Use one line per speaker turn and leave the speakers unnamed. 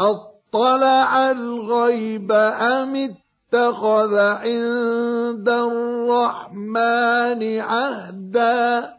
أطلع الغيب أم اتخذ عند الرحمن عهدا